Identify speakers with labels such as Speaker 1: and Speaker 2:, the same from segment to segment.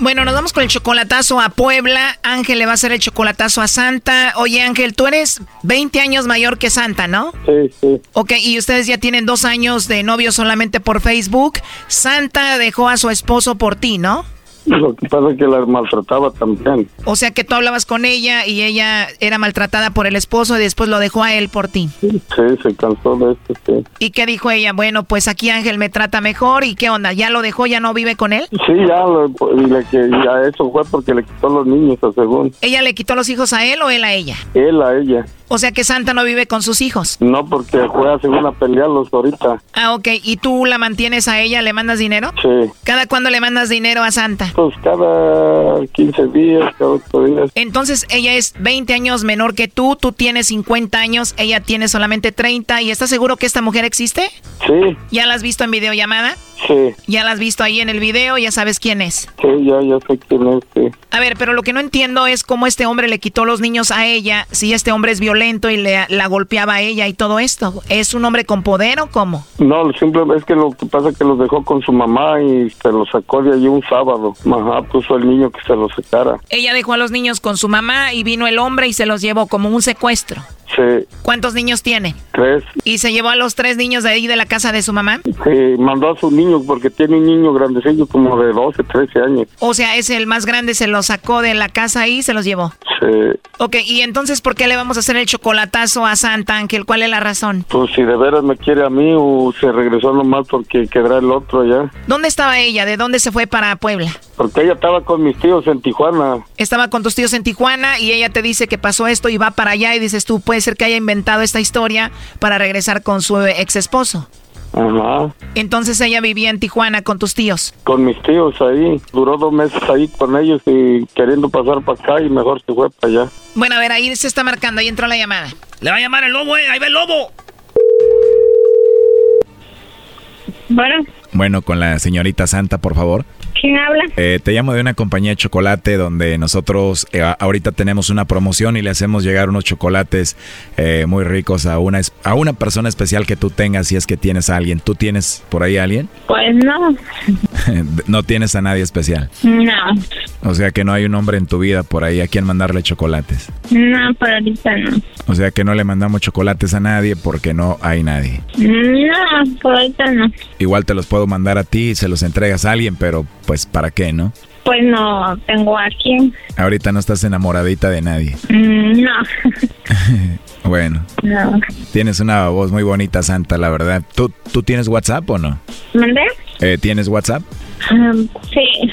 Speaker 1: Bueno, nos vamos con el chocolatazo a Puebla. Ángel le va a hacer el chocolatazo a Santa. Oye, Ángel, tú eres 20 años mayor que Santa, ¿no?
Speaker 2: Sí, sí.
Speaker 1: Ok, y ustedes ya tienen dos años de novio solamente por Facebook. Santa dejó a su esposo por ti, ¿no?
Speaker 2: Lo que pasa es que la maltrataba también.
Speaker 1: O sea que tú hablabas con ella y ella era maltratada por el esposo y después lo dejó a él por ti.
Speaker 2: Sí, se cansó de esto, sí.
Speaker 1: ¿Y qué dijo ella? Bueno, pues aquí Ángel me trata mejor y qué onda, ¿ya lo dejó, ya no vive con él?
Speaker 2: Sí, ya, lo, y le, ya eso fue porque le quitó los niños, según.
Speaker 1: ¿Ella le quitó los hijos a él o él a ella?
Speaker 2: Él a ella.
Speaker 1: O sea que Santa no vive con sus hijos.
Speaker 2: No, porque fue a segunda pelearlos ahorita.
Speaker 1: Ah, ok. ¿Y tú la mantienes a ella? ¿Le mandas dinero?
Speaker 2: Sí.
Speaker 1: ¿Cada cuándo le mandas dinero a Santa?
Speaker 2: Pues cada 15 días, cada 8 días.
Speaker 1: Entonces ella es 20 años menor que tú, tú tienes 50 años, ella tiene solamente 30. ¿Y estás seguro que esta mujer existe?
Speaker 2: Sí.
Speaker 1: ¿Ya la has visto en videollamada?
Speaker 2: Sí.
Speaker 1: ¿Ya la has visto ahí en el video? ¿Ya sabes quién es?
Speaker 2: Sí, ya, ya sé quién es, sí.
Speaker 1: A ver, pero lo que no entiendo es cómo este hombre le quitó los niños a ella, si este hombre es violento y le, la golpeaba a ella y todo esto. ¿Es un hombre con poder o cómo?
Speaker 2: No, simplemente es que lo que pasa es que los dejó con su mamá y se los sacó de allí un sábado. Ajá, puso el niño que se los sacara.
Speaker 1: Ella dejó a los niños con su mamá y vino el hombre y se los llevó como un secuestro.
Speaker 2: Sí.
Speaker 1: ¿Cuántos niños tiene?
Speaker 2: Tres.
Speaker 1: ¿Y se llevó a los tres niños de ahí de la casa de su mamá?
Speaker 2: Sí, mandó a su niño porque tiene un niño grandecillo como de 12, 13 años.
Speaker 1: O sea, es el más grande, se lo sacó de la casa y se los llevó.
Speaker 2: Sí.
Speaker 1: Ok, y entonces, ¿por qué le vamos a hacer el chocolatazo a Santa Ángel? ¿Cuál es la razón?
Speaker 2: Pues si de veras me quiere a mí o se regresó nomás porque quedará el otro allá.
Speaker 1: ¿Dónde estaba ella? ¿De dónde se fue para Puebla?
Speaker 2: Porque ella estaba con mis tíos en Tijuana.
Speaker 1: Estaba con tus tíos en Tijuana y ella te dice que pasó esto y va para allá y dices tú, puede ser que haya inventado esta historia para regresar con su ex esposo.
Speaker 2: Ajá.
Speaker 1: Entonces ella vivía en Tijuana con tus tíos.
Speaker 2: Con mis tíos ahí. Duró dos meses ahí con ellos y queriendo pasar para acá y mejor se fue para allá.
Speaker 1: Bueno, a ver, ahí se está marcando, ahí entró la llamada. Le va a llamar el lobo, eh, ahí va el lobo.
Speaker 3: Bueno.
Speaker 4: Bueno, con la señorita Santa, por favor.
Speaker 3: ¿Quién habla?
Speaker 4: Eh, te llamo de una compañía de chocolate donde nosotros eh, ahorita tenemos una promoción y le hacemos llegar unos chocolates eh, muy ricos a una, a una persona especial que tú tengas si es que tienes a alguien. ¿Tú tienes por ahí a alguien?
Speaker 3: Pues no.
Speaker 4: no tienes a nadie especial.
Speaker 3: No.
Speaker 4: O sea que no hay un hombre en tu vida por ahí a quien mandarle chocolates.
Speaker 3: No, por ahorita no.
Speaker 4: O sea que no le mandamos chocolates a nadie porque no hay nadie.
Speaker 3: No, por ahorita no.
Speaker 4: Igual te los puedo mandar a ti y se los entregas a alguien, pero pues ¿para qué, no?
Speaker 3: Pues no tengo a quién.
Speaker 4: Ahorita no estás enamoradita de nadie.
Speaker 3: Mm, no.
Speaker 4: bueno.
Speaker 3: No.
Speaker 4: Tienes una voz muy bonita, Santa, la verdad. ¿Tú, ¿tú tienes WhatsApp o no?
Speaker 3: ¿Mandé?
Speaker 4: Eh, ¿Tienes WhatsApp?
Speaker 3: Um, sí.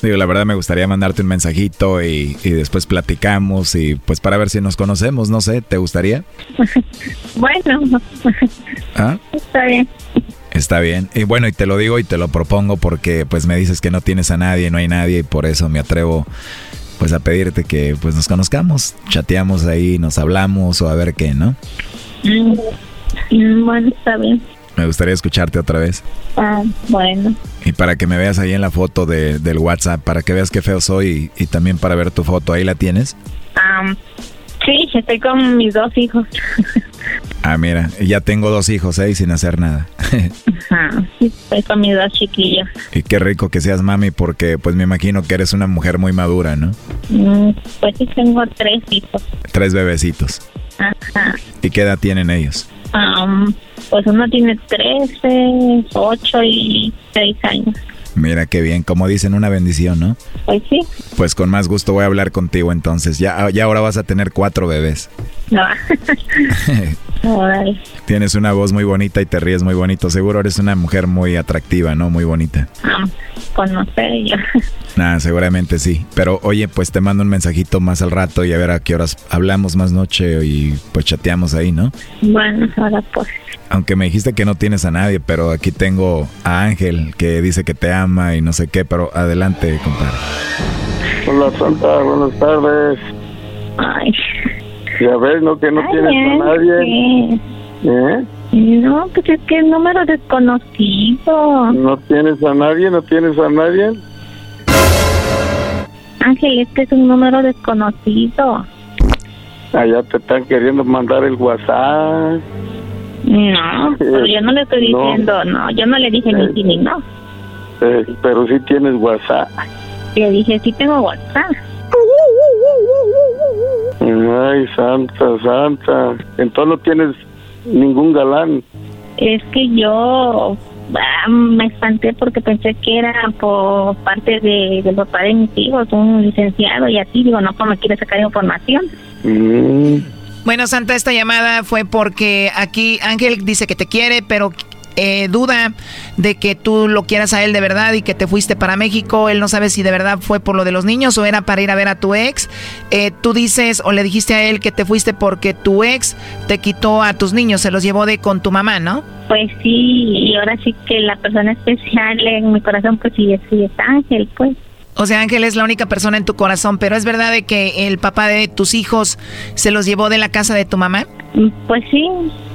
Speaker 4: Digo, la verdad me gustaría mandarte un mensajito y, y, después platicamos y pues para ver si nos conocemos, no sé, ¿te gustaría?
Speaker 3: bueno.
Speaker 4: ¿Ah?
Speaker 3: Está bien.
Speaker 4: Está bien. Y bueno, y te lo digo y te lo propongo porque pues me dices que no tienes a nadie, no hay nadie y por eso me atrevo pues a pedirte que pues nos conozcamos, chateamos ahí, nos hablamos o a ver qué, ¿no?
Speaker 3: Mm, bueno, está bien.
Speaker 4: Me gustaría escucharte otra vez.
Speaker 3: Ah, bueno.
Speaker 4: Y para que me veas ahí en la foto de, del WhatsApp, para que veas qué feo soy y, y también para ver tu foto, ¿ahí la tienes?
Speaker 3: Um, sí, estoy con mis dos hijos.
Speaker 4: Ah, mira, ya tengo dos hijos, ¿eh? Sin hacer nada.
Speaker 3: Ajá, estoy con mis dos chiquillos.
Speaker 4: Y qué rico que seas mami, porque pues me imagino que eres una mujer muy madura, ¿no?
Speaker 3: Mm, pues sí, tengo tres hijos.
Speaker 4: Tres bebecitos.
Speaker 3: Ajá.
Speaker 4: ¿Y qué edad tienen ellos?
Speaker 3: Um, pues uno tiene 13, 8 y 6 años.
Speaker 4: Mira qué bien, como dicen, una bendición, ¿no?
Speaker 3: Pues sí.
Speaker 4: Pues con más gusto voy a hablar contigo entonces. Ya, ya ahora vas a tener cuatro bebés.
Speaker 3: No.
Speaker 4: Tienes una voz muy bonita y te ríes muy bonito. Seguro eres una mujer muy atractiva, ¿no? Muy bonita.
Speaker 3: Ah, pues no sé yo.
Speaker 4: Nada, seguramente sí. Pero oye, pues te mando un mensajito más al rato y a ver a qué horas hablamos más noche y pues chateamos ahí, ¿no?
Speaker 3: Bueno, ahora pues.
Speaker 4: Aunque me dijiste que no tienes a nadie, pero aquí tengo a Ángel que dice que te ama y no sé qué, pero adelante, compadre.
Speaker 2: Hola, Santa, buenas tardes.
Speaker 3: Ay.
Speaker 2: Ya ves, ¿no? Que no tienes a nadie.
Speaker 3: ¿Eh? No, pues es que es número desconocido.
Speaker 2: ¿No tienes a nadie? ¿No tienes a nadie?
Speaker 3: Ángel, es que es un número desconocido.
Speaker 2: Allá te están queriendo mandar el WhatsApp.
Speaker 3: No, pero yo no le estoy diciendo, no, yo no le dije ni sí ni no.
Speaker 2: Eh, pero sí tienes WhatsApp.
Speaker 3: Le dije, sí tengo WhatsApp.
Speaker 2: Santa, santa. Entonces no tienes ningún galán.
Speaker 3: Es que yo ah, me espanté porque pensé que era por parte de, del papá de mis hijos, un licenciado y así. Digo, no, pues me quiere sacar información.
Speaker 1: Mm. Bueno, Santa, esta llamada fue porque aquí Ángel dice que te quiere, pero eh, duda de que tú lo quieras a él de verdad y que te fuiste para México. Él no sabe si de verdad fue por lo de los niños o era para ir a ver a tu ex. Eh, tú dices o le dijiste a él que te fuiste porque tu ex te quitó a tus niños, se los llevó de con tu mamá, ¿no?
Speaker 3: Pues sí, y ahora sí que la persona especial en mi corazón, pues sí, sí es Ángel, pues.
Speaker 1: O sea, Ángel es la única persona en tu corazón, pero ¿es verdad de que el papá de tus hijos se los llevó de la casa de tu mamá?
Speaker 3: Mm, pues sí,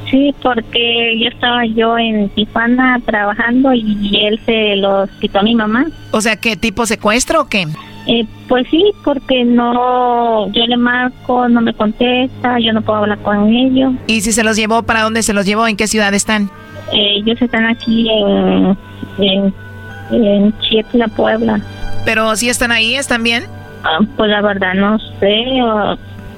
Speaker 3: Sí, porque yo estaba yo en Tijuana trabajando y él se los quitó a mi mamá.
Speaker 1: O sea, ¿qué tipo secuestro o qué?
Speaker 3: Eh, pues sí, porque no, yo le marco, no me contesta, yo no puedo hablar con ellos.
Speaker 1: ¿Y si se los llevó, para dónde se los llevó? ¿En qué ciudad están?
Speaker 3: Eh, ellos están aquí en, en, en Chietla, Puebla.
Speaker 1: ¿Pero si están ahí, están bien?
Speaker 3: Ah, pues la verdad no sé,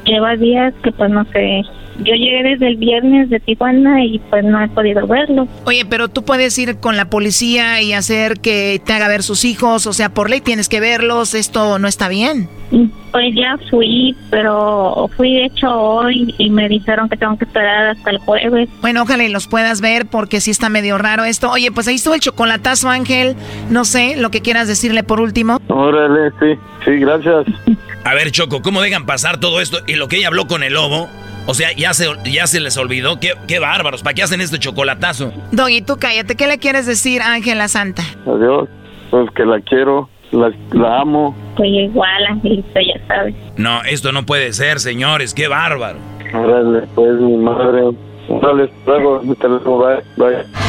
Speaker 3: lleva días que pues no sé yo llegué desde el viernes de Tijuana y pues no he podido verlo.
Speaker 1: Oye, pero tú puedes ir con la policía y hacer que te haga ver sus hijos, o sea, por ley tienes que verlos, esto no está bien.
Speaker 3: Pues ya fui, pero fui de hecho hoy y me dijeron que tengo que esperar hasta el jueves.
Speaker 1: Bueno, ojalá y los puedas ver porque sí está medio raro esto. Oye, pues ahí estuvo el chocolatazo, Ángel. No sé, lo que quieras decirle por último.
Speaker 2: Órale, sí, sí, gracias.
Speaker 5: A ver, Choco, ¿cómo dejan pasar todo esto y lo que ella habló con el lobo? O sea, ya se, ya se les olvidó. Qué, qué bárbaros. ¿Para qué hacen este chocolatazo?
Speaker 1: Doggy, tú cállate. ¿Qué le quieres decir a Ángela Santa?
Speaker 2: Adiós. Pues que la quiero, la, la amo.
Speaker 3: Pues igual, Angelito, ya sabes.
Speaker 5: No, esto no puede ser, señores. Qué bárbaro.
Speaker 2: Órale, pues, mi madre. Órale, luego, bye, bye.